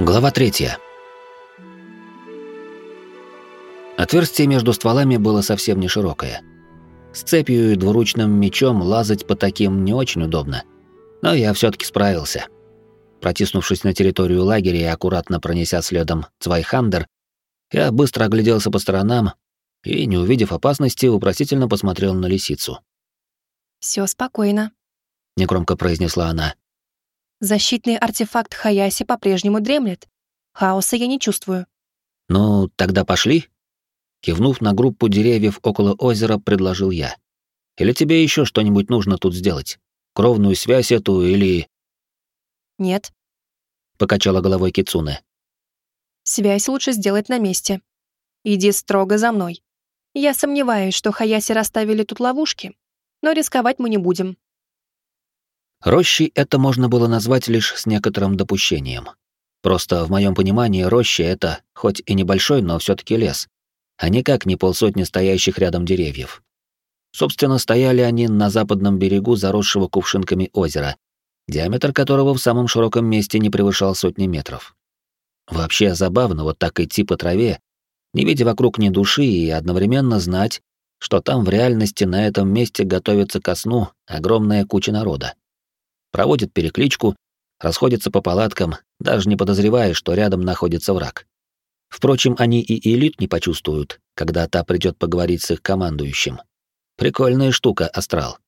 Глава третья. Отверстие между стволами было совсем не широкое. С цепью и двуручным мечом лазать по таким не очень удобно. Но я все таки справился. Протиснувшись на территорию лагеря и аккуратно пронеся следом Цвайхандер, я быстро огляделся по сторонам и, не увидев опасности, вопросительно посмотрел на лисицу. Все спокойно», — негромко произнесла она. «Защитный артефакт Хаяси по-прежнему дремлет. Хаоса я не чувствую». «Ну, тогда пошли?» Кивнув на группу деревьев около озера, предложил я. «Или тебе еще что-нибудь нужно тут сделать? Кровную связь эту или...» «Нет», — покачала головой Кицуне. «Связь лучше сделать на месте. Иди строго за мной. Я сомневаюсь, что Хаяси расставили тут ловушки, но рисковать мы не будем. Рощей это можно было назвать лишь с некоторым допущением. Просто в моем понимании роща — это, хоть и небольшой, но все таки лес, а никак не полсотни стоящих рядом деревьев. Собственно, стояли они на западном берегу заросшего кувшинками озера, диаметр которого в самом широком месте не превышал сотни метров. Вообще забавно вот так идти по траве, не видя вокруг ни души и одновременно знать, что там в реальности на этом месте готовится ко сну огромная куча народа. Проводит перекличку, расходится по палаткам, даже не подозревая, что рядом находится враг. Впрочем, они и элит не почувствуют, когда та придет поговорить с их командующим. Прикольная штука, астрал.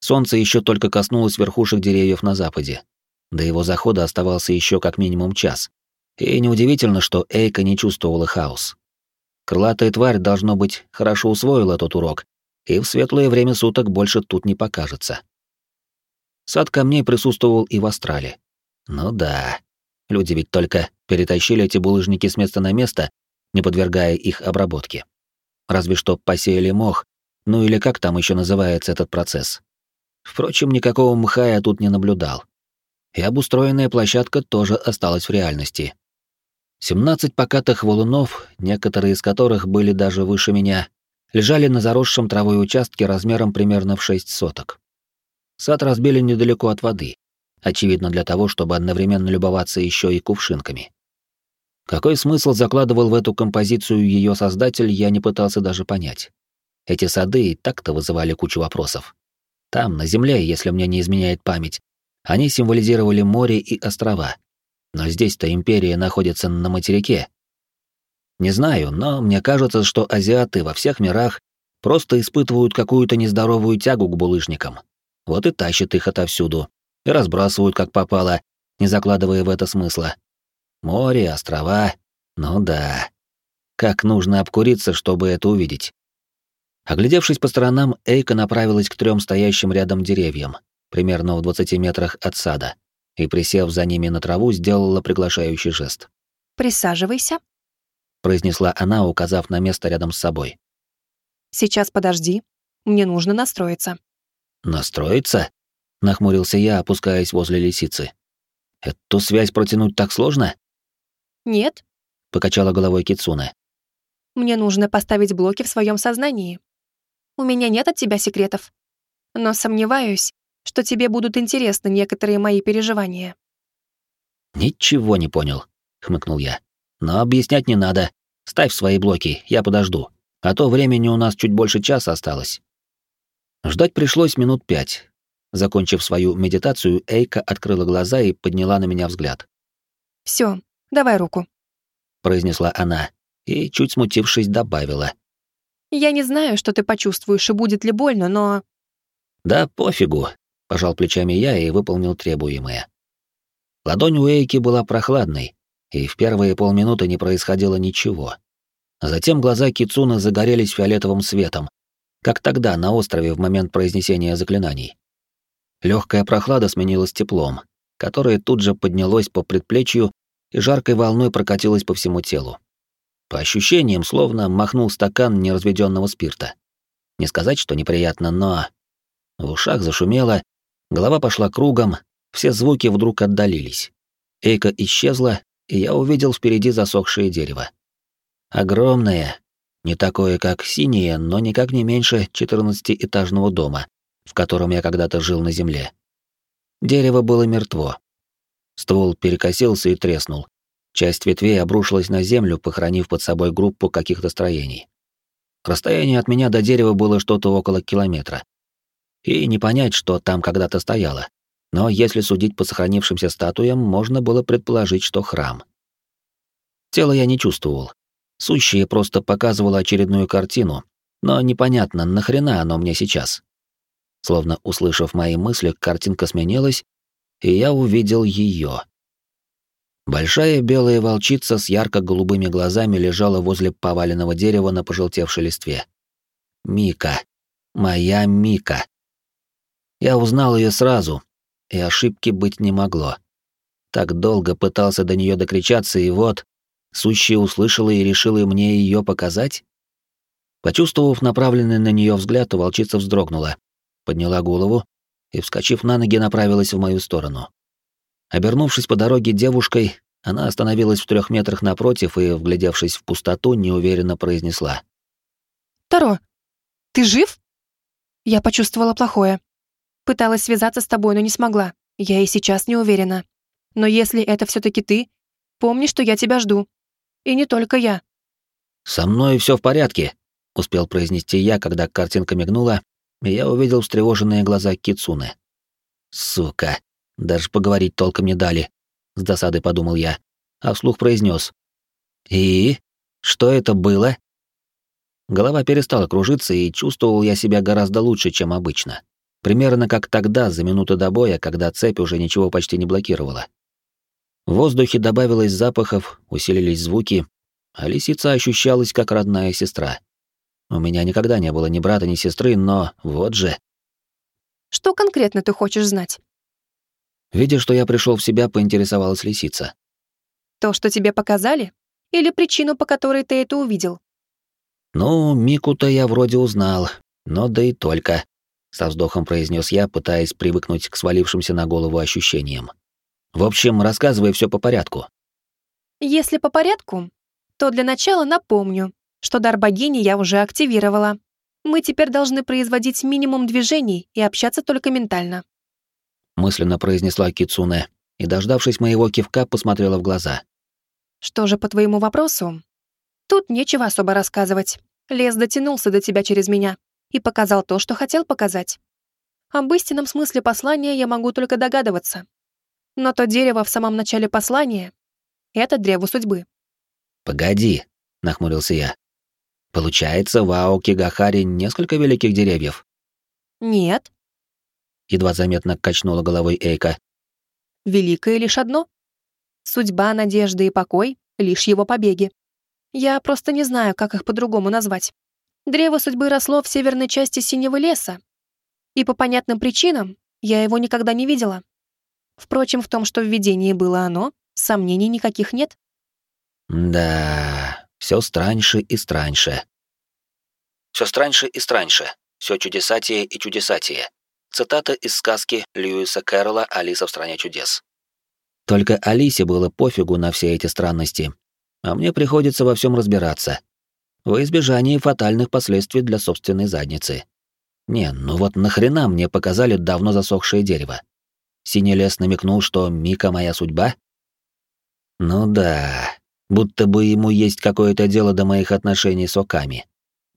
Солнце еще только коснулось верхушек деревьев на западе. До его захода оставался еще как минимум час. И неудивительно, что Эйка не чувствовала хаос. Крылатая тварь, должно быть, хорошо усвоила тот урок, и в светлое время суток больше тут не покажется. Сад камней присутствовал и в астрале. Ну да, люди ведь только перетащили эти булыжники с места на место, не подвергая их обработке. Разве что посеяли мох, ну или как там еще называется этот процесс. Впрочем, никакого мха я тут не наблюдал. И обустроенная площадка тоже осталась в реальности. 17 покатых валунов, некоторые из которых были даже выше меня, лежали на заросшем травой участке размером примерно в 6 соток. Сад разбили недалеко от воды, очевидно для того, чтобы одновременно любоваться еще и кувшинками. Какой смысл закладывал в эту композицию ее создатель, я не пытался даже понять. Эти сады и так-то вызывали кучу вопросов. Там, на земле, если мне не изменяет память, они символизировали море и острова, но здесь-то империя находится на материке. Не знаю, но мне кажется, что азиаты во всех мирах просто испытывают какую-то нездоровую тягу к булыжникам. Вот и тащат их отовсюду, и разбрасывают как попало, не закладывая в это смысла. Море, острова, ну да. Как нужно обкуриться, чтобы это увидеть. Оглядевшись по сторонам, Эйка направилась к трем стоящим рядом деревьям, примерно в 20 метрах от сада и, присев за ними на траву, сделала приглашающий жест. «Присаживайся», — произнесла она, указав на место рядом с собой. «Сейчас подожди. Мне нужно настроиться». «Настроиться?» — нахмурился я, опускаясь возле лисицы. «Эту связь протянуть так сложно?» «Нет», — покачала головой Кицуна. «Мне нужно поставить блоки в своем сознании. У меня нет от тебя секретов. Но сомневаюсь, что тебе будут интересны некоторые мои переживания». «Ничего не понял», — хмыкнул я. «Но объяснять не надо. Ставь свои блоки, я подожду. А то времени у нас чуть больше часа осталось». Ждать пришлось минут пять. Закончив свою медитацию, Эйка открыла глаза и подняла на меня взгляд. «Всё, давай руку», — произнесла она и, чуть смутившись, добавила. «Я не знаю, что ты почувствуешь и будет ли больно, но...» «Да пофигу, Пожал плечами я и выполнил требуемое. Ладонь у Эйки была прохладной, и в первые полминуты не происходило ничего. Затем глаза Кицуны загорелись фиолетовым светом, как тогда на острове в момент произнесения заклинаний. Легкая прохлада сменилась теплом, которое тут же поднялось по предплечью и жаркой волной прокатилось по всему телу. По ощущениям, словно махнул стакан неразведенного спирта. Не сказать, что неприятно, но... В ушах зашумело, Голова пошла кругом, все звуки вдруг отдалились. Эйка исчезла, и я увидел впереди засохшее дерево. Огромное, не такое, как синее, но никак не меньше четырнадцатиэтажного дома, в котором я когда-то жил на земле. Дерево было мертво. Ствол перекосился и треснул, Часть ветвей обрушилась на землю, похоронив под собой группу каких-то строений. Расстояние от меня до дерева было что-то около километра. И не понять, что там когда-то стояло. Но если судить по сохранившимся статуям, можно было предположить, что храм. Тело я не чувствовал. Сущее просто показывало очередную картину, но непонятно, нахрена оно мне сейчас. Словно услышав мои мысли, картинка сменилась, и я увидел ее. Большая белая волчица с ярко-голубыми глазами лежала возле поваленного дерева на пожелтевшей листве. Мика. Моя Мика. Я узнал ее сразу, и ошибки быть не могло. Так долго пытался до нее докричаться, и вот, сущая услышала и решила мне ее показать? Почувствовав направленный на нее взгляд, волчица вздрогнула, подняла голову и, вскочив на ноги, направилась в мою сторону. Обернувшись по дороге девушкой, она остановилась в трех метрах напротив и, вглядевшись в пустоту, неуверенно произнесла. «Таро, ты жив?» Я почувствовала плохое. Пыталась связаться с тобой, но не смогла. Я и сейчас не уверена. Но если это все таки ты, помни, что я тебя жду. И не только я. «Со мной все в порядке», — успел произнести я, когда картинка мигнула, и я увидел встревоженные глаза Кицуны. «Сука, даже поговорить толком не дали», — с досадой подумал я, а вслух произнес. «И? Что это было?» Голова перестала кружиться, и чувствовал я себя гораздо лучше, чем обычно. Примерно как тогда, за минуту до боя, когда цепь уже ничего почти не блокировала. В воздухе добавилось запахов, усилились звуки, а лисица ощущалась как родная сестра. У меня никогда не было ни брата, ни сестры, но вот же. Что конкретно ты хочешь знать? Видя, что я пришел в себя, поинтересовалась лисица. То, что тебе показали? Или причину, по которой ты это увидел? Ну, Мику-то я вроде узнал, но да и только, со вздохом произнес я, пытаясь привыкнуть к свалившимся на голову ощущениям. В общем, рассказывай все по порядку. Если по порядку, то для начала напомню, что дар богини я уже активировала. Мы теперь должны производить минимум движений и общаться только ментально мысленно произнесла Кицуне и, дождавшись моего кивка, посмотрела в глаза. Что же по твоему вопросу? Тут нечего особо рассказывать. Лес дотянулся до тебя через меня и показал то, что хотел показать. Об истинном смысле послания я могу только догадываться. Но то дерево в самом начале послания — это древо судьбы. «Погоди», — нахмурился я. «Получается, в Аоки-Гахаре несколько великих деревьев?» «Нет, едва заметно качнула головой Эйка. Великое лишь одно. Судьба, надежда и покой — лишь его побеги. Я просто не знаю, как их по-другому назвать. Древо судьбы росло в северной части Синего леса. И по понятным причинам я его никогда не видела. Впрочем, в том, что в видении было оно, сомнений никаких нет. Да, все страньше и страньше. Все страньше и страньше. Все чудесатие и чудесатие. Цитата из сказки Льюиса Кэрролла «Алиса в стране чудес». Только Алисе было пофигу на все эти странности, а мне приходится во всем разбираться. Во избежание фатальных последствий для собственной задницы. Не, ну вот нахрена мне показали давно засохшее дерево? Синий лес намекнул, что Мика моя судьба? Ну да, будто бы ему есть какое-то дело до моих отношений с Оками.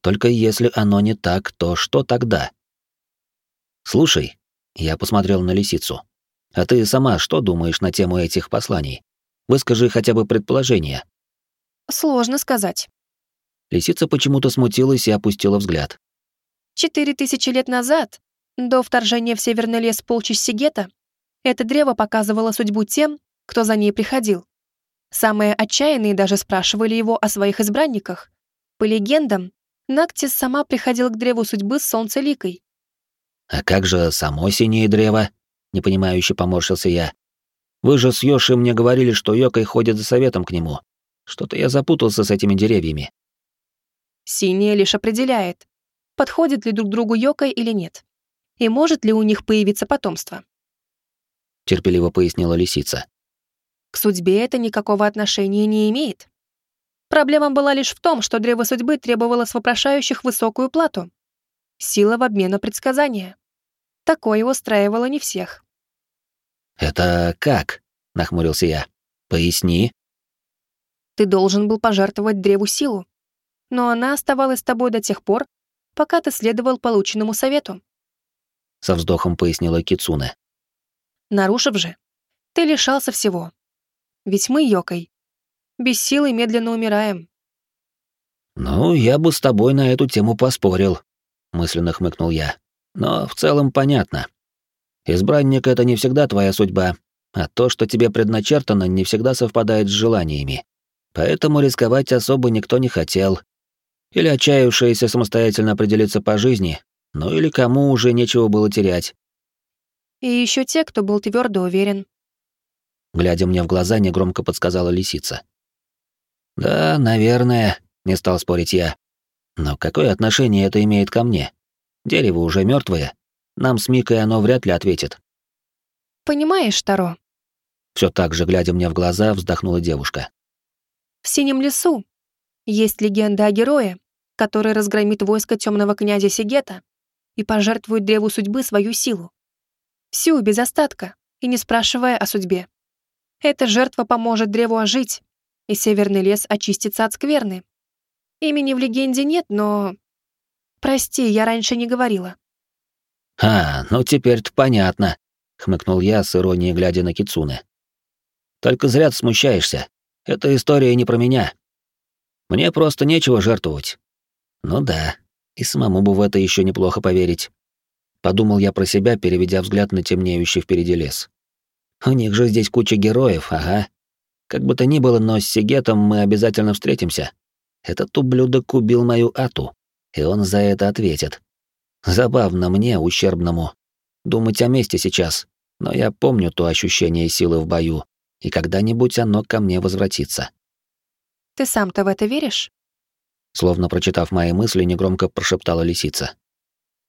Только если оно не так, то что тогда? «Слушай», — я посмотрел на лисицу, «а ты сама что думаешь на тему этих посланий? Выскажи хотя бы предположение». «Сложно сказать». Лисица почему-то смутилась и опустила взгляд. «Четыре тысячи лет назад, до вторжения в Северный лес полчищ Сигета, это древо показывало судьбу тем, кто за ней приходил. Самые отчаянные даже спрашивали его о своих избранниках. По легендам, Нактис сама приходил к древу судьбы с солнцеликой, «А как же само синее древо?» — непонимающе поморщился я. «Вы же с Йоши мне говорили, что Йокой ходит за советом к нему. Что-то я запутался с этими деревьями». «Синее лишь определяет, подходит ли друг другу Йокой или нет, и может ли у них появиться потомство», — терпеливо пояснила лисица. «К судьбе это никакого отношения не имеет. Проблема была лишь в том, что древо судьбы требовало с вопрошающих высокую плату, Сила в обмен на предсказания. Такое устраивало не всех. «Это как?» — нахмурился я. «Поясни». Ты должен был пожертвовать древу силу. Но она оставалась с тобой до тех пор, пока ты следовал полученному совету. Со вздохом пояснила Кицуне. Нарушив же, ты лишался всего. Ведь мы, Йокой, без силы медленно умираем. «Ну, я бы с тобой на эту тему поспорил», — мысленно хмыкнул я. «Но в целом понятно. Избранник — это не всегда твоя судьба, а то, что тебе предначертано, не всегда совпадает с желаниями. Поэтому рисковать особо никто не хотел. Или отчаявшиеся самостоятельно определиться по жизни, ну или кому уже нечего было терять. И еще те, кто был твердо уверен. Глядя мне в глаза, негромко подсказала лисица. «Да, наверное», — не стал спорить я. «Но какое отношение это имеет ко мне? Дерево уже мертвое. Нам с Микой оно вряд ли ответит». «Понимаешь, Таро?» Все так же, глядя мне в глаза, вздохнула девушка. В Синем лесу есть легенда о герое, который разгромит войско темного князя Сигета и пожертвует древу судьбы свою силу. Всю, без остатка, и не спрашивая о судьбе. Эта жертва поможет древу ожить, и северный лес очистится от скверны. Имени в легенде нет, но... Прости, я раньше не говорила. «А, ну теперь-то понятно», — хмыкнул я с иронией, глядя на Кицуне. «Только зря ты смущаешься. Эта история не про меня. Мне просто нечего жертвовать». «Ну да, и самому бы в это еще неплохо поверить». Подумал я про себя, переведя взгляд на темнеющий впереди лес. У них же здесь куча героев, ага. Как бы то ни было, но с Сигетом мы обязательно встретимся. Этот ублюдок убил мою Ату, и он за это ответит. Забавно мне, ущербному, думать о месте сейчас, но я помню то ощущение силы в бою, и когда-нибудь оно ко мне возвратится. Ты сам-то в это веришь? Словно прочитав мои мысли, негромко прошептала лисица.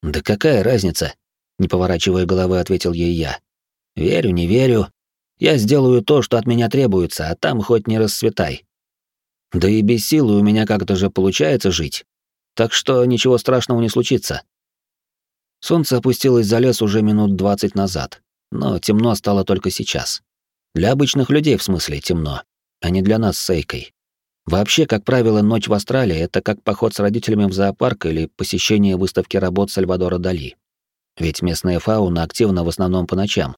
Да какая разница? Не поворачивая головы, ответил ей я. Верю, не верю. Я сделаю то, что от меня требуется, а там хоть не расцветай. Да и без силы у меня как-то же получается жить. Так что ничего страшного не случится. Солнце опустилось за лес уже минут двадцать назад, но темно стало только сейчас. Для обычных людей, в смысле, темно, а не для нас с Эйкой. Вообще, как правило, ночь в Австралии — это как поход с родителями в зоопарк или посещение выставки работ Сальвадора Дали. Ведь местная фауна активна в основном по ночам,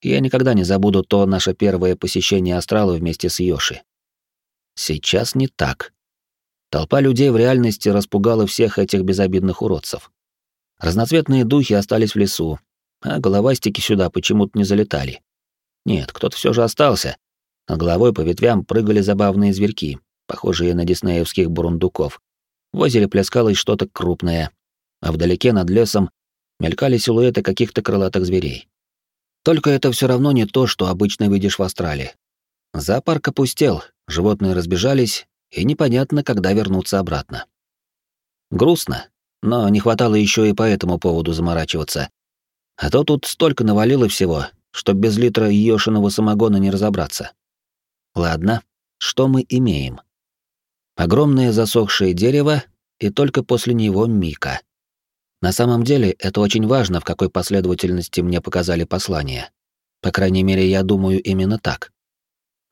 я никогда не забуду то наше первое посещение астрала вместе с Йоши. Сейчас не так. Толпа людей в реальности распугала всех этих безобидных уродцев. Разноцветные духи остались в лесу, а головастики сюда почему-то не залетали. Нет, кто-то все же остался. Над головой по ветвям прыгали забавные зверьки, похожие на диснеевских бурундуков. В озере плескалось что-то крупное, а вдалеке над лесом мелькали силуэты каких-то крылатых зверей. Только это все равно не то, что обычно видишь в Австралии. Зоопарк опустел, животные разбежались, и непонятно, когда вернуться обратно. Грустно, но не хватало еще и по этому поводу заморачиваться. А то тут столько навалило всего, что без литра Йошиного самогона не разобраться. Ладно, что мы имеем? Огромное засохшее дерево, и только после него Мика. На самом деле, это очень важно, в какой последовательности мне показали послание. По крайней мере, я думаю именно так.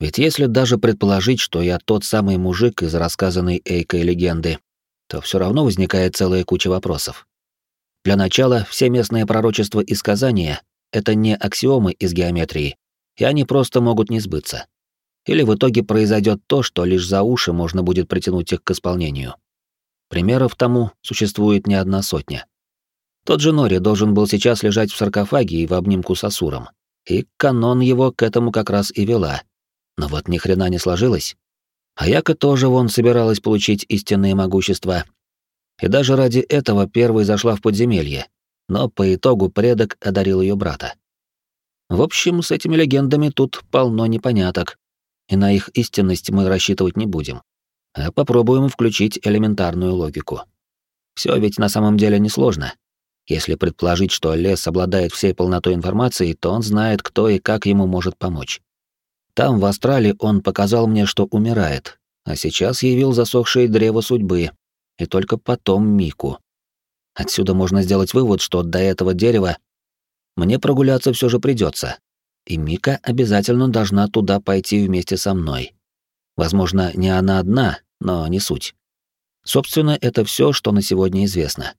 Ведь если даже предположить, что я тот самый мужик из рассказанной Эйкой легенды, то все равно возникает целая куча вопросов. Для начала, все местные пророчества и сказания — это не аксиомы из геометрии, и они просто могут не сбыться. Или в итоге произойдет то, что лишь за уши можно будет притянуть их к исполнению. Примеров тому существует не одна сотня. Тот же Нори должен был сейчас лежать в саркофаге и в обнимку с Асуром. И канон его к этому как раз и вела. Но вот ни хрена не сложилось. А Яка тоже вон собиралась получить истинное могущество. И даже ради этого первой зашла в подземелье. Но по итогу предок одарил ее брата. В общем, с этими легендами тут полно непоняток. И на их истинность мы рассчитывать не будем. А попробуем включить элементарную логику. Все ведь на самом деле несложно. Если предположить, что лес обладает всей полнотой информации, то он знает, кто и как ему может помочь. Там, в Астрале, он показал мне, что умирает, а сейчас явил засохшее древо судьбы, и только потом Мику. Отсюда можно сделать вывод, что до этого дерева мне прогуляться все же придется, и Мика обязательно должна туда пойти вместе со мной. Возможно, не она одна, но не суть. Собственно, это все, что на сегодня известно.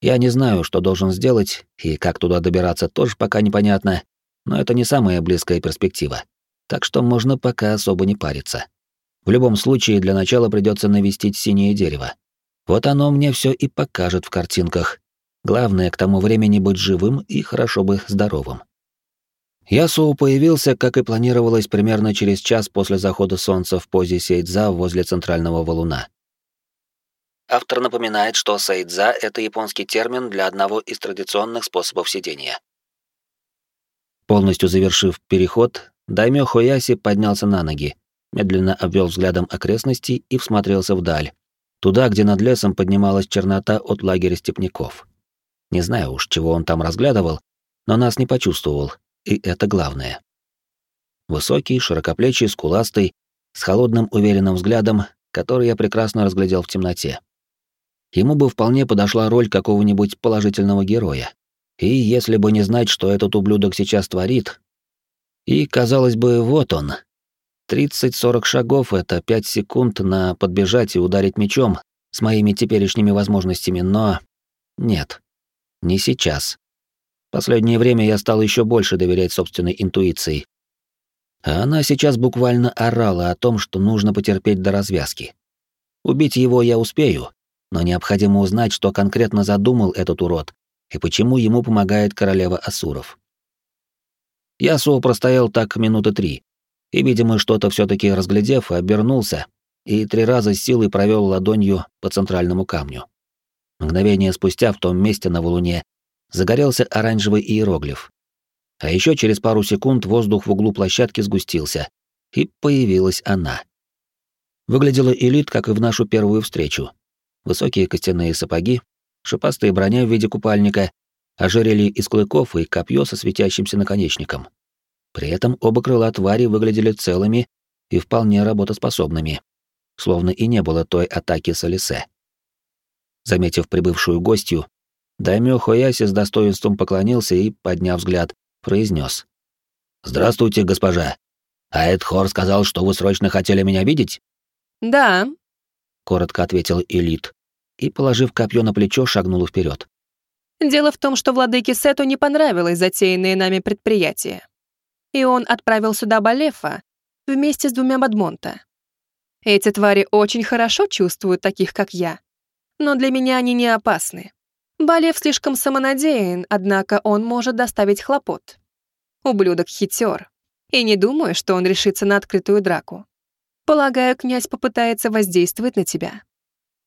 Я не знаю, что должен сделать, и как туда добираться тоже пока непонятно, но это не самая близкая перспектива. Так что можно пока особо не париться. В любом случае, для начала придется навестить синее дерево. Вот оно мне все и покажет в картинках. Главное к тому времени быть живым и хорошо бы здоровым. Ясуу появился, как и планировалось, примерно через час после захода солнца в позе сейдза возле центрального валуна. Автор напоминает, что сайдза — это японский термин для одного из традиционных способов сидения. Полностью завершив переход, Даймё Хояси поднялся на ноги, медленно обвел взглядом окрестности и всмотрелся вдаль, туда, где над лесом поднималась чернота от лагеря степняков. Не знаю уж, чего он там разглядывал, но нас не почувствовал, и это главное. Высокий, широкоплечий, скуластый, с холодным уверенным взглядом, который я прекрасно разглядел в темноте. Ему бы вполне подошла роль какого-нибудь положительного героя. И если бы не знать, что этот ублюдок сейчас творит... И, казалось бы, вот он. 30-40 шагов — это 5 секунд на подбежать и ударить мечом с моими теперешними возможностями, но... Нет. Не сейчас. Последнее время я стал еще больше доверять собственной интуиции. А она сейчас буквально орала о том, что нужно потерпеть до развязки. Убить его я успею, но необходимо узнать, что конкретно задумал этот урод и почему ему помогает королева Асуров. Ясуо простоял так минуты три, и, видимо, что-то все таки разглядев, обернулся и три раза с силой провел ладонью по центральному камню. Мгновение спустя в том месте на валуне загорелся оранжевый иероглиф. А еще через пару секунд воздух в углу площадки сгустился, и появилась она. Выглядела элит, как и в нашу первую встречу, высокие костяные сапоги, шипастая броня в виде купальника, ожерелье из клыков и копье со светящимся наконечником. При этом оба крыла твари выглядели целыми и вполне работоспособными, словно и не было той атаки с Алисе. Заметив прибывшую гостью, Даймё Хояси с достоинством поклонился и, подняв взгляд, произнес: «Здравствуйте, госпожа. Аэд Хор сказал, что вы срочно хотели меня видеть?» «Да», — коротко ответил Элит и, положив копье на плечо, шагнул вперед. «Дело в том, что владыке Сету не понравилось затеянное нами предприятие. И он отправил сюда Балефа вместе с двумя Бадмонта. Эти твари очень хорошо чувствуют таких, как я. Но для меня они не опасны. Балев слишком самонадеян, однако он может доставить хлопот. Ублюдок хитер. И не думаю, что он решится на открытую драку. Полагаю, князь попытается воздействовать на тебя.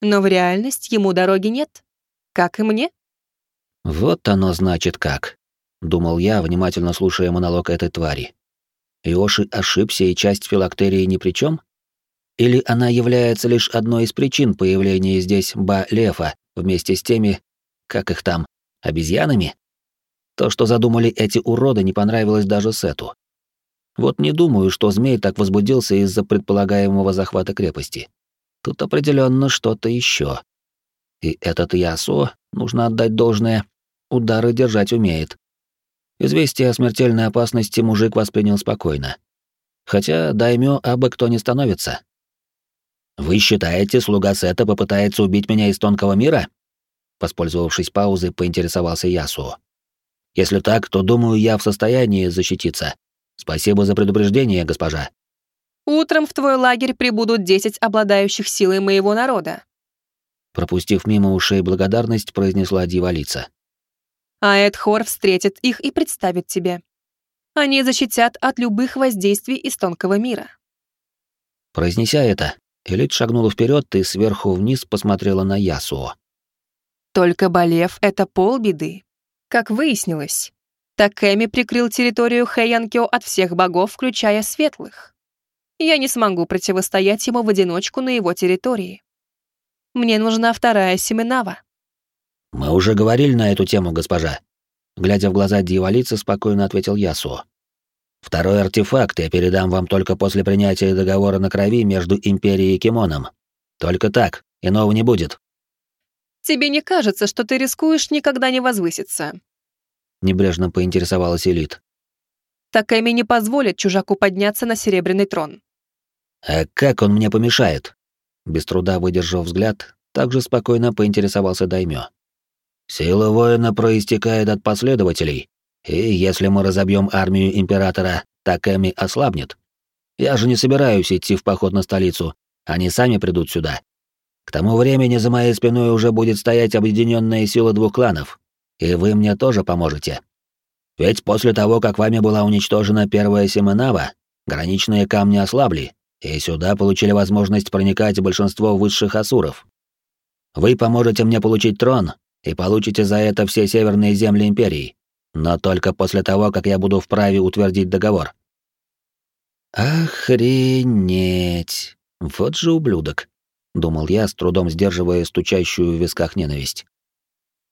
Но в реальность ему дороги нет. Как и мне. Вот оно значит как, думал я, внимательно слушая монолог этой твари. Иоши ошибся, и часть филактерии ни при чем? Или она является лишь одной из причин появления здесь Ба-Лефа вместе с теми, как их там, обезьянами? То, что задумали эти уроды, не понравилось даже Сету. Вот не думаю, что змей так возбудился из-за предполагаемого захвата крепости. Тут определенно что-то еще. И этот Ясо, нужно отдать должное, удары держать умеет. Известие о смертельной опасности мужик воспринял спокойно. Хотя даймё абы кто не становится. «Вы считаете, слуга Сета попытается убить меня из тонкого мира?» Воспользовавшись паузой, поинтересовался Ясуо. «Если так, то, думаю, я в состоянии защититься. Спасибо за предупреждение, госпожа. Утром в твой лагерь прибудут десять обладающих силой моего народа. Пропустив мимо ушей благодарность, произнесла дьяволица. А Эдхор встретит их и представит тебе. Они защитят от любых воздействий из тонкого мира. Произнеся это, Элит шагнула вперед и сверху вниз посмотрела на Ясуо. Только Балев — это полбеды. Как выяснилось, Такэми прикрыл территорию Хэйянкё от всех богов, включая светлых. Я не смогу противостоять ему в одиночку на его территории. Мне нужна вторая Семенава. Мы уже говорили на эту тему, госпожа. Глядя в глаза дьяволицы, спокойно ответил Ясуо. Второй артефакт я передам вам только после принятия договора на крови между Империей и Кимоном. Только так, иного не будет. Тебе не кажется, что ты рискуешь никогда не возвыситься? Небрежно поинтересовалась Элит. Такэми не позволит чужаку подняться на серебряный трон. «А как он мне помешает?» Без труда выдержав взгляд, также спокойно поинтересовался Даймё. «Сила воина проистекает от последователей, и если мы разобьем армию Императора, так Эми ослабнет. Я же не собираюсь идти в поход на столицу, они сами придут сюда. К тому времени за моей спиной уже будет стоять объединенная сила двух кланов, и вы мне тоже поможете. Ведь после того, как вами была уничтожена первая Семенава, граничные камни ослабли, и сюда получили возможность проникать большинство высших асуров. Вы поможете мне получить трон и получите за это все северные земли империи, но только после того, как я буду вправе утвердить договор. Охренеть. Вот же ублюдок, думал я, с трудом сдерживая стучащую в висках ненависть.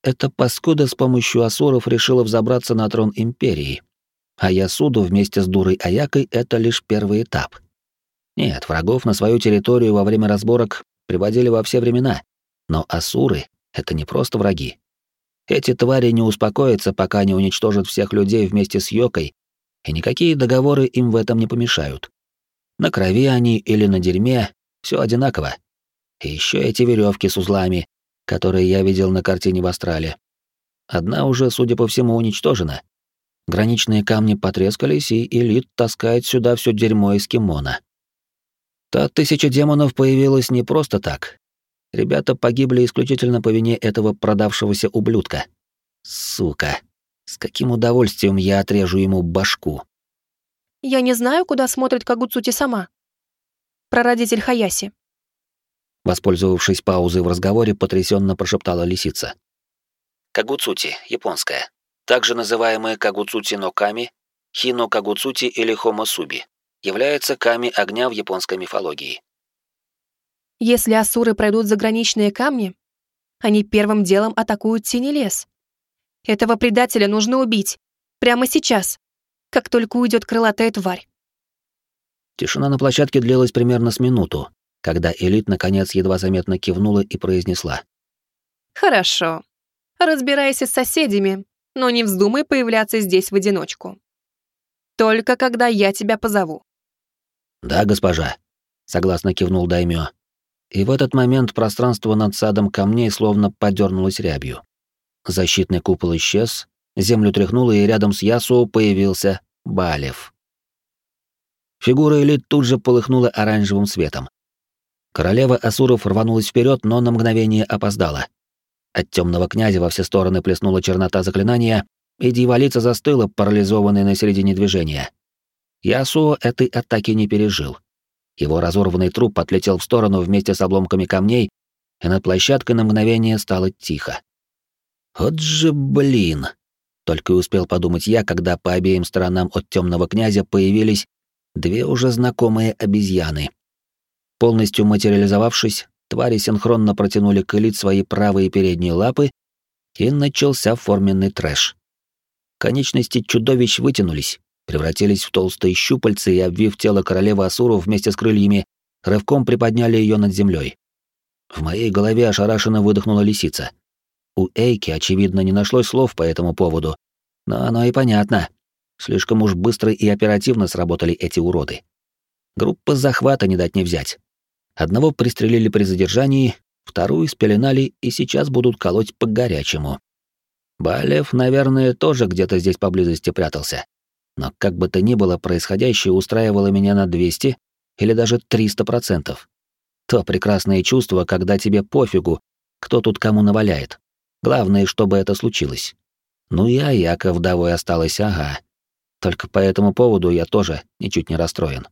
Эта паскуда с помощью асуров решила взобраться на трон империи, а я суду вместе с дурой Аякой — это лишь первый этап. Нет, врагов на свою территорию во время разборок приводили во все времена, но асуры — это не просто враги. Эти твари не успокоятся, пока не уничтожат всех людей вместе с Йокой, и никакие договоры им в этом не помешают. На крови они или на дерьме — все одинаково. И еще эти веревки с узлами, которые я видел на картине в Астрале. Одна уже, судя по всему, уничтожена. Граничные камни потрескались, и элит таскает сюда все дерьмо из кимона. Та тысяча демонов появилась не просто так. Ребята погибли исключительно по вине этого продавшегося ублюдка. Сука. С каким удовольствием я отрежу ему башку. Я не знаю, куда смотрит Кагуцути сама. Прародитель Хаяси. Воспользовавшись паузой в разговоре, потрясенно прошептала лисица. Кагуцути, японская. Также называемая Кагуцути но Ками, Хино Кагуцути или Хомосуби, является Ками огня в японской мифологии. Если асуры пройдут заграничные камни, они первым делом атакуют синий лес. Этого предателя нужно убить. Прямо сейчас, как только уйдет крылатая тварь. Тишина на площадке длилась примерно с минуту, когда Элит наконец едва заметно кивнула и произнесла. «Хорошо. Разбирайся с соседями, но не вздумай появляться здесь в одиночку. Только когда я тебя позову». «Да, госпожа», — согласно кивнул Даймё. И в этот момент пространство над садом камней словно подернулось рябью. Защитный купол исчез, землю тряхнуло, и рядом с Ясу появился Балев. Фигура Элит тут же полыхнула оранжевым светом. Королева Асуров рванулась вперед, но на мгновение опоздала. От темного князя во все стороны плеснула чернота заклинания, и дьяволица застыла, парализованная на середине движения. Ясуо этой атаки не пережил. Его разорванный труп отлетел в сторону вместе с обломками камней, и над площадкой на мгновение стало тихо. «Вот же блин!» — только и успел подумать я, когда по обеим сторонам от темного князя появились две уже знакомые обезьяны — Полностью материализовавшись, твари синхронно протянули к элит свои правые передние лапы, и начался форменный трэш. Конечности чудовищ вытянулись, превратились в толстые щупальцы и, обвив тело королевы Асуру вместе с крыльями, рывком приподняли ее над землей. В моей голове ошарашенно выдохнула лисица. У Эйки, очевидно, не нашлось слов по этому поводу, но оно и понятно. Слишком уж быстро и оперативно сработали эти уроды. Группа захвата не дать не взять. Одного пристрелили при задержании, вторую спеленали и сейчас будут колоть по-горячему. Балев, наверное, тоже где-то здесь поблизости прятался. Но как бы то ни было, происходящее устраивало меня на 200 или даже 300%. То прекрасное чувство, когда тебе пофигу, кто тут кому наваляет. Главное, чтобы это случилось. Ну и Аяка вдовой осталась, ага. Только по этому поводу я тоже ничуть не расстроен.